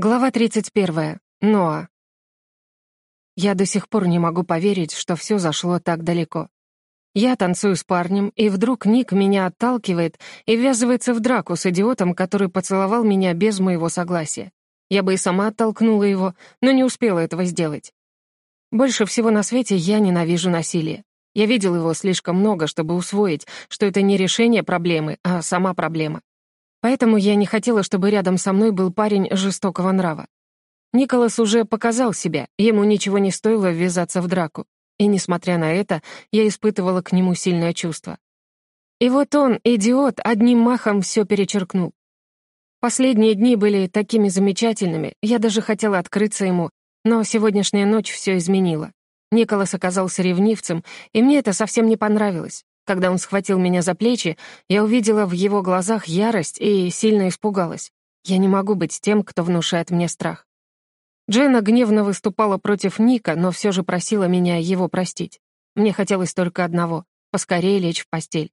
Глава 31. Ноа. Я до сих пор не могу поверить, что все зашло так далеко. Я танцую с парнем, и вдруг Ник меня отталкивает и ввязывается в драку с идиотом, который поцеловал меня без моего согласия. Я бы и сама оттолкнула его, но не успела этого сделать. Больше всего на свете я ненавижу насилие. Я видел его слишком много, чтобы усвоить, что это не решение проблемы, а сама проблема. Поэтому я не хотела, чтобы рядом со мной был парень жестокого нрава. Николас уже показал себя, ему ничего не стоило ввязаться в драку. И, несмотря на это, я испытывала к нему сильное чувство. И вот он, идиот, одним махом все перечеркнул. Последние дни были такими замечательными, я даже хотела открыться ему, но сегодняшняя ночь все изменила. Николас оказался ревнивцем, и мне это совсем не понравилось. Когда он схватил меня за плечи, я увидела в его глазах ярость и сильно испугалась. Я не могу быть тем, кто внушает мне страх. Дженна гневно выступала против Ника, но все же просила меня его простить. Мне хотелось только одного — поскорее лечь в постель.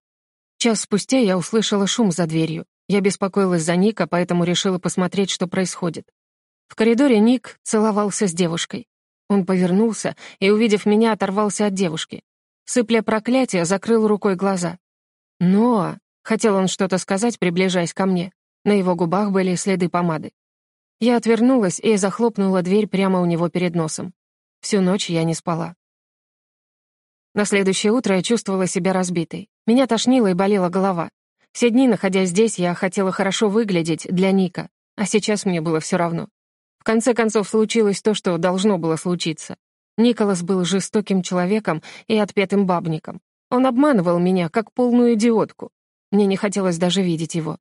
Час спустя я услышала шум за дверью. Я беспокоилась за Ника, поэтому решила посмотреть, что происходит. В коридоре Ник целовался с девушкой. Он повернулся и, увидев меня, оторвался от девушки. Сыпля проклятия, закрыл рукой глаза. «Ноа!» — хотел он что-то сказать, приближаясь ко мне. На его губах были следы помады. Я отвернулась и захлопнула дверь прямо у него перед носом. Всю ночь я не спала. На следующее утро я чувствовала себя разбитой. Меня тошнило и болела голова. Все дни, находясь здесь, я хотела хорошо выглядеть для Ника, а сейчас мне было все равно. В конце концов, случилось то, что должно было случиться. Николас был жестоким человеком и отпетым бабником. Он обманывал меня, как полную идиотку. Мне не хотелось даже видеть его.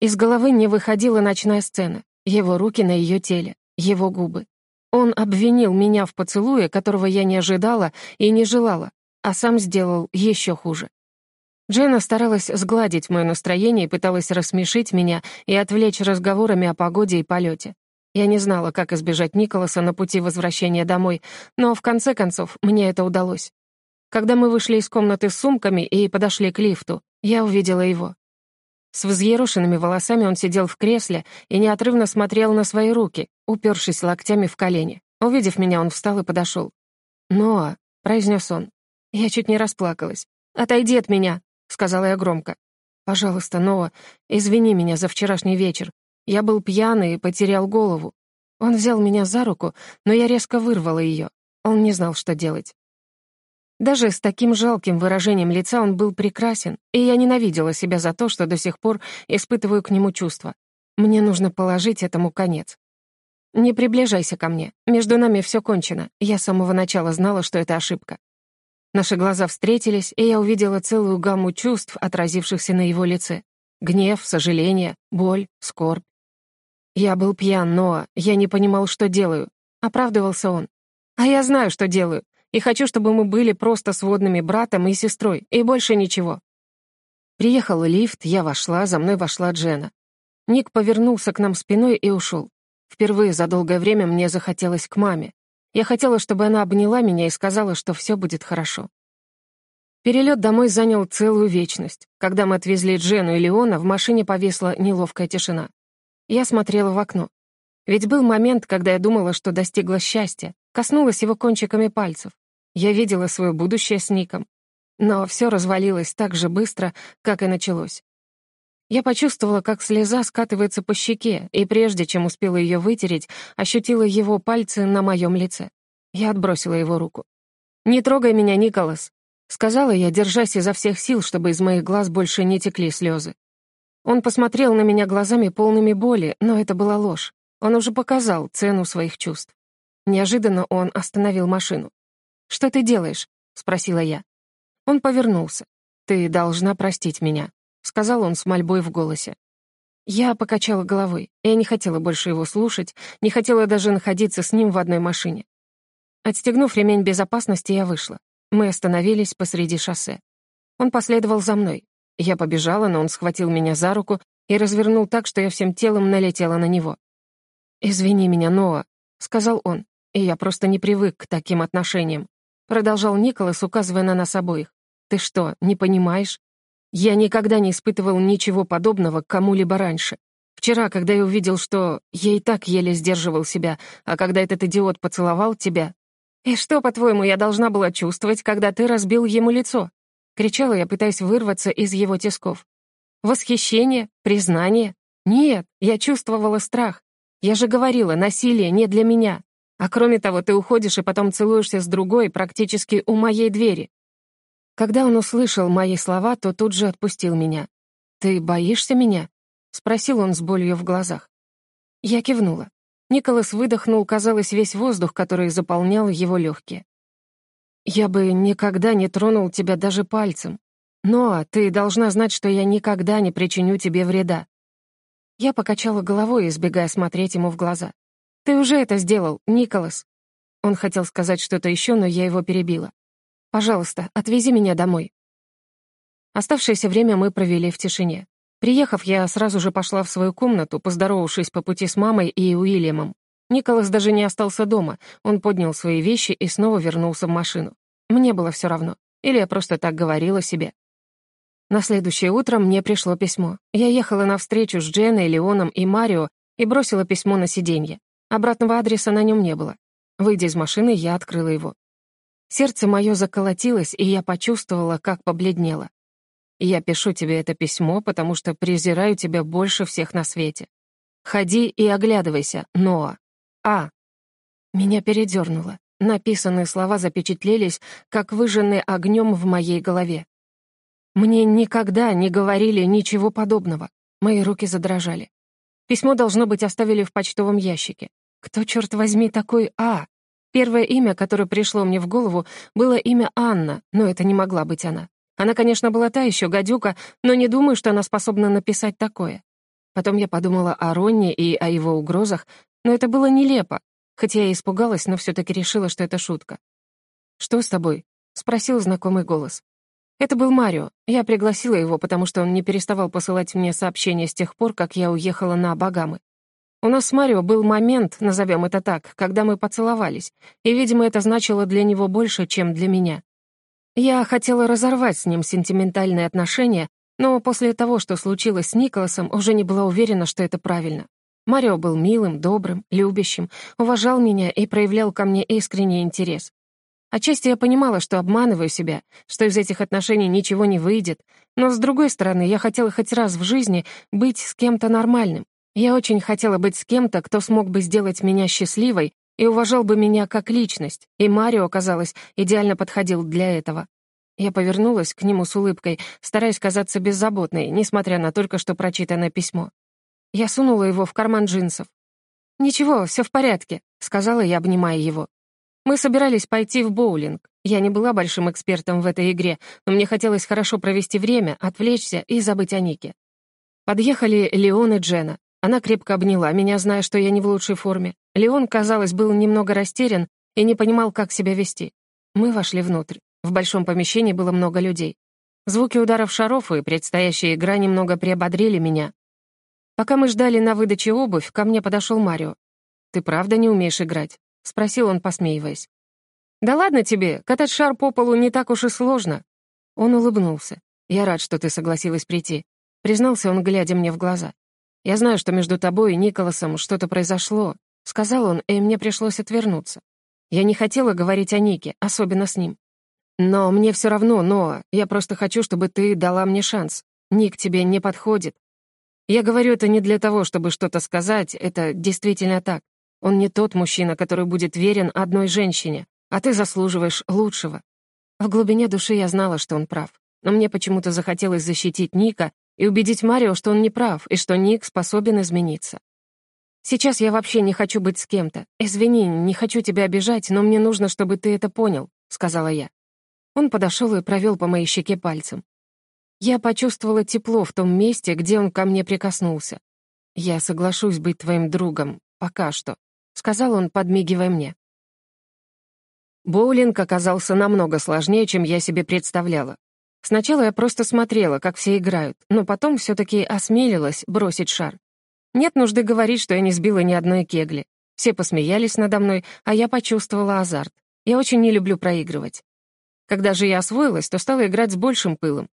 Из головы не выходила ночная сцена. Его руки на ее теле, его губы. Он обвинил меня в поцелуе, которого я не ожидала и не желала, а сам сделал еще хуже. Дженна старалась сгладить мое настроение и пыталась рассмешить меня и отвлечь разговорами о погоде и полете. Я не знала, как избежать Николаса на пути возвращения домой, но в конце концов мне это удалось. Когда мы вышли из комнаты с сумками и подошли к лифту, я увидела его. С взъерошенными волосами он сидел в кресле и неотрывно смотрел на свои руки, упершись локтями в колени. Увидев меня, он встал и подошел. «Ноа», — произнес он. Я чуть не расплакалась. «Отойди от меня», — сказала я громко. «Пожалуйста, Ноа, извини меня за вчерашний вечер. Я был пьяный и потерял голову. Он взял меня за руку, но я резко вырвала ее. Он не знал, что делать. Даже с таким жалким выражением лица он был прекрасен, и я ненавидела себя за то, что до сих пор испытываю к нему чувства. Мне нужно положить этому конец. «Не приближайся ко мне. Между нами все кончено. Я с самого начала знала, что это ошибка». Наши глаза встретились, и я увидела целую гамму чувств, отразившихся на его лице. Гнев, сожаление, боль, скорбь. «Я был пьян, но я не понимал, что делаю», — оправдывался он. «А я знаю, что делаю, и хочу, чтобы мы были просто сводными братом и сестрой, и больше ничего». Приехал лифт, я вошла, за мной вошла Джена. Ник повернулся к нам спиной и ушел. Впервые за долгое время мне захотелось к маме. Я хотела, чтобы она обняла меня и сказала, что все будет хорошо. Перелет домой занял целую вечность. Когда мы отвезли Джену и Леона, в машине повесла неловкая тишина. Я смотрела в окно. Ведь был момент, когда я думала, что достигла счастья, коснулась его кончиками пальцев. Я видела свое будущее с Ником. Но все развалилось так же быстро, как и началось. Я почувствовала, как слеза скатывается по щеке, и прежде чем успела ее вытереть, ощутила его пальцы на моем лице. Я отбросила его руку. «Не трогай меня, Николас», — сказала я, держась изо всех сил, чтобы из моих глаз больше не текли слезы. Он посмотрел на меня глазами полными боли, но это была ложь. Он уже показал цену своих чувств. Неожиданно он остановил машину. «Что ты делаешь?» — спросила я. Он повернулся. «Ты должна простить меня», — сказал он с мольбой в голосе. Я покачала головой. Я не хотела больше его слушать, не хотела даже находиться с ним в одной машине. Отстегнув ремень безопасности, я вышла. Мы остановились посреди шоссе. Он последовал за мной. Я побежала, но он схватил меня за руку и развернул так, что я всем телом налетела на него. «Извини меня, Ноа», — сказал он, и я просто не привык к таким отношениям. Продолжал Николас, указывая на нас обоих. «Ты что, не понимаешь? Я никогда не испытывал ничего подобного кому-либо раньше. Вчера, когда я увидел, что я и так еле сдерживал себя, а когда этот идиот поцеловал тебя... И что, по-твоему, я должна была чувствовать, когда ты разбил ему лицо? Кричала я, пытаясь вырваться из его тисков. Восхищение? Признание? Нет, я чувствовала страх. Я же говорила, насилие не для меня. А кроме того, ты уходишь и потом целуешься с другой практически у моей двери. Когда он услышал мои слова, то тут же отпустил меня. «Ты боишься меня?» — спросил он с болью в глазах. Я кивнула. Николас выдохнул, казалось, весь воздух, который заполнял его легкие. «Я бы никогда не тронул тебя даже пальцем. Но ты должна знать, что я никогда не причиню тебе вреда». Я покачала головой, избегая смотреть ему в глаза. «Ты уже это сделал, Николас». Он хотел сказать что-то еще, но я его перебила. Пожалуйста, отвези меня домой». Оставшееся время мы провели в тишине. Приехав, я сразу же пошла в свою комнату, поздоровавшись по пути с мамой и Уильямом. Николас даже не остался дома. Он поднял свои вещи и снова вернулся в машину. Мне было все равно. Или я просто так говорила себе. На следующее утро мне пришло письмо. Я ехала на встречу с Дженой, Леоном и Марио и бросила письмо на сиденье. Обратного адреса на нем не было. Выйдя из машины, я открыла его. Сердце мое заколотилось, и я почувствовала, как побледнело. Я пишу тебе это письмо, потому что презираю тебя больше всех на свете. Ходи и оглядывайся, Ноа. А. Меня передернуло. Написанные слова запечатлелись, как выжженные огнем в моей голове. Мне никогда не говорили ничего подобного. Мои руки задрожали. Письмо, должно быть, оставили в почтовом ящике. Кто, черт возьми, такой А? Первое имя, которое пришло мне в голову, было имя Анна, но это не могла быть она. Она, конечно, была та еще гадюка, но не думаю, что она способна написать такое. Потом я подумала о Ронне и о его угрозах, но это было нелепо. Хотя я испугалась, но все таки решила, что это шутка. «Что с тобой?» — спросил знакомый голос. Это был Марио. Я пригласила его, потому что он не переставал посылать мне сообщения с тех пор, как я уехала на Багамы. У нас с Марио был момент, назовем это так, когда мы поцеловались, и, видимо, это значило для него больше, чем для меня. Я хотела разорвать с ним сентиментальные отношения, но после того, что случилось с Николасом, уже не была уверена, что это правильно. Марио был милым, добрым, любящим, уважал меня и проявлял ко мне искренний интерес. Отчасти я понимала, что обманываю себя, что из этих отношений ничего не выйдет, но, с другой стороны, я хотела хоть раз в жизни быть с кем-то нормальным, я очень хотела быть с кем-то, кто смог бы сделать меня счастливой и уважал бы меня как личность, и Марио, казалось, идеально подходил для этого. Я повернулась к нему с улыбкой, стараясь казаться беззаботной, несмотря на только что прочитанное письмо. Я сунула его в карман джинсов. «Ничего, все в порядке», — сказала я, обнимая его. Мы собирались пойти в боулинг. Я не была большим экспертом в этой игре, но мне хотелось хорошо провести время, отвлечься и забыть о Нике. Подъехали Леон и Джена. Она крепко обняла меня, зная, что я не в лучшей форме. Леон, казалось, был немного растерян и не понимал, как себя вести. Мы вошли внутрь. В большом помещении было много людей. Звуки ударов шаров и предстоящая игра немного приободрили меня. Пока мы ждали на выдаче обувь, ко мне подошел Марио. «Ты правда не умеешь играть?» — спросил он, посмеиваясь. «Да ладно тебе, катать шар по полу не так уж и сложно». Он улыбнулся. «Я рад, что ты согласилась прийти», — признался он, глядя мне в глаза. «Я знаю, что между тобой и Николасом что-то произошло», — сказал он, и мне пришлось отвернуться. Я не хотела говорить о Нике, особенно с ним. «Но мне все равно, Ноа, я просто хочу, чтобы ты дала мне шанс. Ник тебе не подходит. Я говорю это не для того, чтобы что-то сказать, это действительно так. Он не тот мужчина, который будет верен одной женщине, а ты заслуживаешь лучшего». В глубине души я знала, что он прав, но мне почему-то захотелось защитить Ника и убедить Марио, что он не прав и что Ник способен измениться. «Сейчас я вообще не хочу быть с кем-то. Извини, не хочу тебя обижать, но мне нужно, чтобы ты это понял», — сказала я. Он подошел и провел по моей щеке пальцем. Я почувствовала тепло в том месте, где он ко мне прикоснулся. «Я соглашусь быть твоим другом, пока что», — сказал он, подмигивая мне. Боулинг оказался намного сложнее, чем я себе представляла. Сначала я просто смотрела, как все играют, но потом все-таки осмелилась бросить шар. Нет нужды говорить, что я не сбила ни одной кегли. Все посмеялись надо мной, а я почувствовала азарт. Я очень не люблю проигрывать. Когда же я освоилась, то стала играть с большим пылом.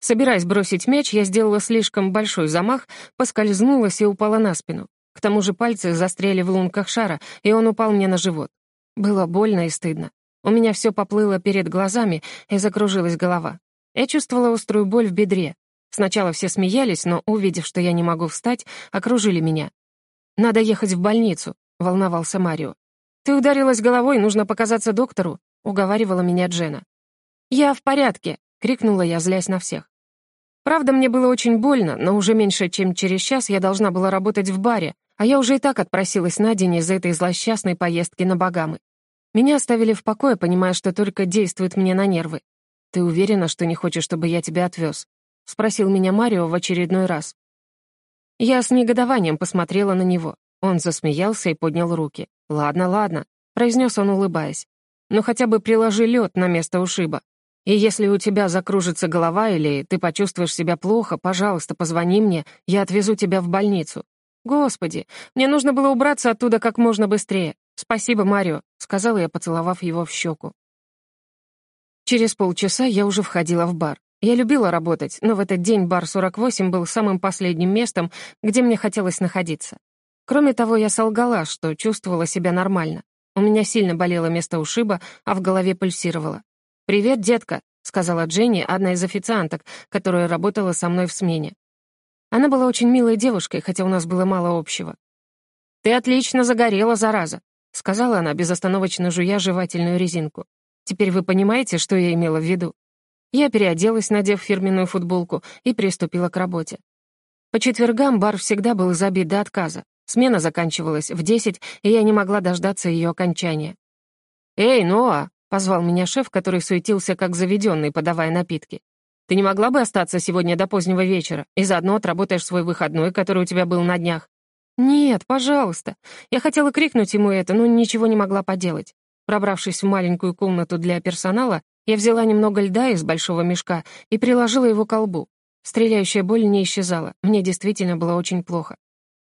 Собираясь бросить мяч, я сделала слишком большой замах, поскользнулась и упала на спину. К тому же пальцы застряли в лунках шара, и он упал мне на живот. Было больно и стыдно. У меня все поплыло перед глазами, и закружилась голова. Я чувствовала острую боль в бедре. Сначала все смеялись, но, увидев, что я не могу встать, окружили меня. «Надо ехать в больницу», — волновался Марио. «Ты ударилась головой, нужно показаться доктору», — уговаривала меня Джена. «Я в порядке», — крикнула я, злясь на всех. Правда, мне было очень больно, но уже меньше, чем через час я должна была работать в баре, а я уже и так отпросилась на день из этой злосчастной поездки на Багамы. Меня оставили в покое, понимая, что только действует мне на нервы. «Ты уверена, что не хочешь, чтобы я тебя отвез?» — спросил меня Марио в очередной раз. Я с негодованием посмотрела на него. Он засмеялся и поднял руки. «Ладно, ладно», — произнес он, улыбаясь. «Но хотя бы приложи лед на место ушиба. И если у тебя закружится голова или ты почувствуешь себя плохо, пожалуйста, позвони мне, я отвезу тебя в больницу. Господи, мне нужно было убраться оттуда как можно быстрее. Спасибо, Марио», — сказала я, поцеловав его в щеку. Через полчаса я уже входила в бар. Я любила работать, но в этот день бар 48 был самым последним местом, где мне хотелось находиться. Кроме того, я солгала, что чувствовала себя нормально. У меня сильно болело место ушиба, а в голове пульсировало. «Привет, детка», — сказала Дженни, одна из официанток, которая работала со мной в смене. Она была очень милой девушкой, хотя у нас было мало общего. «Ты отлично загорела, зараза», — сказала она, безостановочно жуя жевательную резинку. «Теперь вы понимаете, что я имела в виду?» Я переоделась, надев фирменную футболку, и приступила к работе. По четвергам бар всегда был забит до отказа. Смена заканчивалась в десять, и я не могла дождаться ее окончания. «Эй, Ноа!» Позвал меня шеф, который суетился как заведенный, подавая напитки. «Ты не могла бы остаться сегодня до позднего вечера и заодно отработаешь свой выходной, который у тебя был на днях?» «Нет, пожалуйста». Я хотела крикнуть ему это, но ничего не могла поделать. Пробравшись в маленькую комнату для персонала, я взяла немного льда из большого мешка и приложила его к колбу. Стреляющая боль не исчезала. Мне действительно было очень плохо.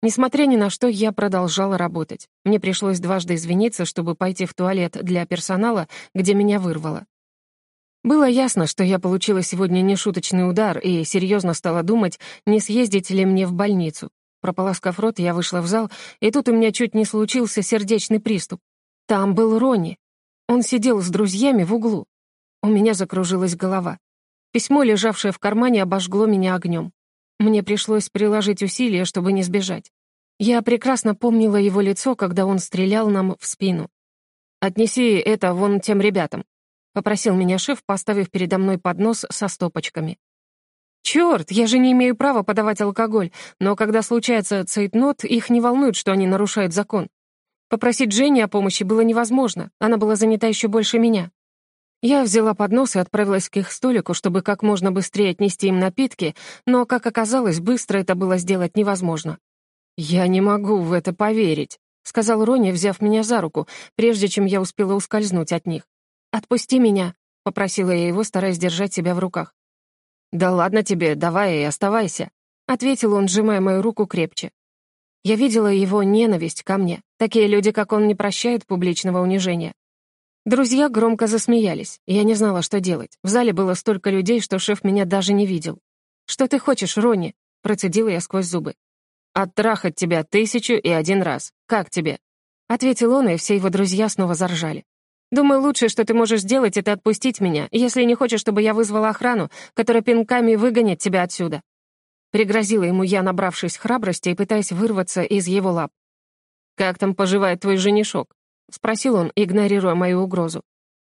Несмотря ни на что, я продолжала работать. Мне пришлось дважды извиниться, чтобы пойти в туалет для персонала, где меня вырвало. Было ясно, что я получила сегодня нешуточный удар и серьезно стала думать, не съездить ли мне в больницу. Прополоскав рот, я вышла в зал, и тут у меня чуть не случился сердечный приступ. Там был Ронни. Он сидел с друзьями в углу. У меня закружилась голова. Письмо, лежавшее в кармане, обожгло меня огнем. Мне пришлось приложить усилия, чтобы не сбежать. Я прекрасно помнила его лицо, когда он стрелял нам в спину. «Отнеси это вон тем ребятам», — попросил меня шеф, поставив передо мной поднос со стопочками. «Чёрт, я же не имею права подавать алкоголь, но когда случается цейтнот, их не волнует, что они нарушают закон. Попросить Женни о помощи было невозможно, она была занята еще больше меня. Я взяла поднос и отправилась к их столику, чтобы как можно быстрее отнести им напитки, но, как оказалось, быстро это было сделать невозможно. «Я не могу в это поверить», — сказал Рони, взяв меня за руку, прежде чем я успела ускользнуть от них. «Отпусти меня», — попросила я его, стараясь держать себя в руках. «Да ладно тебе, давай и оставайся», — ответил он, сжимая мою руку крепче. Я видела его ненависть ко мне. Такие люди, как он, не прощают публичного унижения. Друзья громко засмеялись. Я не знала, что делать. В зале было столько людей, что шеф меня даже не видел. «Что ты хочешь, Ронни?» — процедила я сквозь зубы. «Оттрахать тебя тысячу и один раз. Как тебе?» Ответил он, и все его друзья снова заржали. «Думаю, лучшее, что ты можешь сделать, это отпустить меня, если не хочешь, чтобы я вызвала охрану, которая пинками выгонит тебя отсюда». Пригрозила ему я, набравшись храбрости и пытаясь вырваться из его лап. «Как там поживает твой женишок?» — спросил он, игнорируя мою угрозу.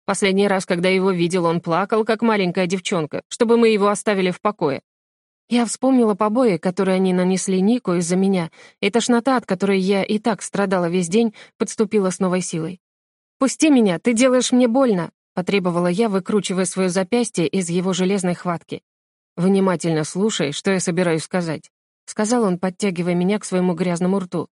Последний раз, когда его видел, он плакал, как маленькая девчонка, чтобы мы его оставили в покое. Я вспомнила побои, которые они нанесли Нику из-за меня, и тошнота, от которой я и так страдала весь день, подступила с новой силой. «Пусти меня, ты делаешь мне больно!» — потребовала я, выкручивая свое запястье из его железной хватки. «Внимательно слушай, что я собираюсь сказать», — сказал он, подтягивая меня к своему грязному рту.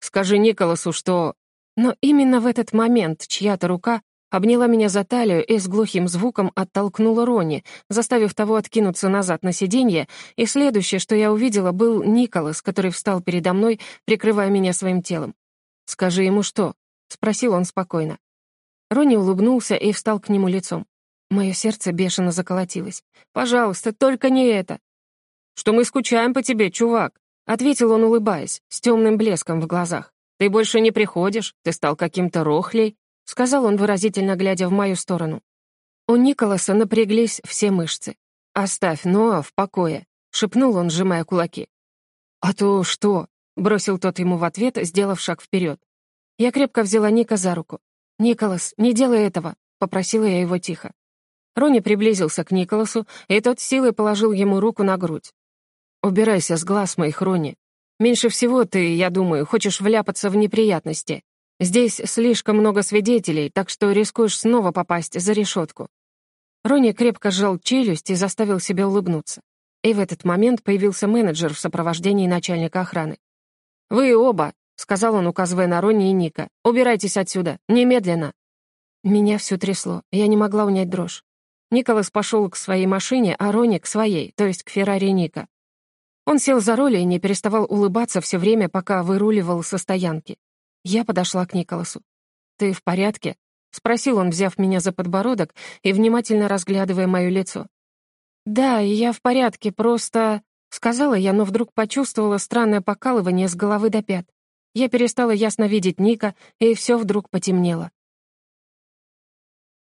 «Скажи Николасу, что...» Но именно в этот момент чья-то рука обняла меня за талию и с глухим звуком оттолкнула Ронни, заставив того откинуться назад на сиденье, и следующее, что я увидела, был Николас, который встал передо мной, прикрывая меня своим телом. «Скажи ему что?» — спросил он спокойно. Ронни улыбнулся и встал к нему лицом. Мое сердце бешено заколотилось. «Пожалуйста, только не это!» «Что мы скучаем по тебе, чувак!» — ответил он, улыбаясь, с темным блеском в глазах. «Ты больше не приходишь, ты стал каким-то рохлей», — сказал он, выразительно глядя в мою сторону. У Николаса напряглись все мышцы. «Оставь Ноа в покое», — шепнул он, сжимая кулаки. «А то что?» — бросил тот ему в ответ, сделав шаг вперед. Я крепко взяла Ника за руку. «Николас, не делай этого», — попросила я его тихо. Рони приблизился к Николасу, и тот силой положил ему руку на грудь. «Убирайся с глаз моих, Рони. Меньше всего ты, я думаю, хочешь вляпаться в неприятности. Здесь слишком много свидетелей, так что рискуешь снова попасть за решетку». Рони крепко сжал челюсть и заставил себя улыбнуться. И в этот момент появился менеджер в сопровождении начальника охраны. «Вы оба», — сказал он, указывая на Рони и Ника, — «убирайтесь отсюда, немедленно». Меня все трясло, я не могла унять дрожь. Николас пошел к своей машине, а Рони — к своей, то есть к Феррари Ника. Он сел за руль и не переставал улыбаться все время, пока выруливал со стоянки. Я подошла к Николасу. «Ты в порядке?» — спросил он, взяв меня за подбородок и внимательно разглядывая мое лицо. «Да, я в порядке, просто...» — сказала я, но вдруг почувствовала странное покалывание с головы до пят. Я перестала ясно видеть Ника, и все вдруг потемнело.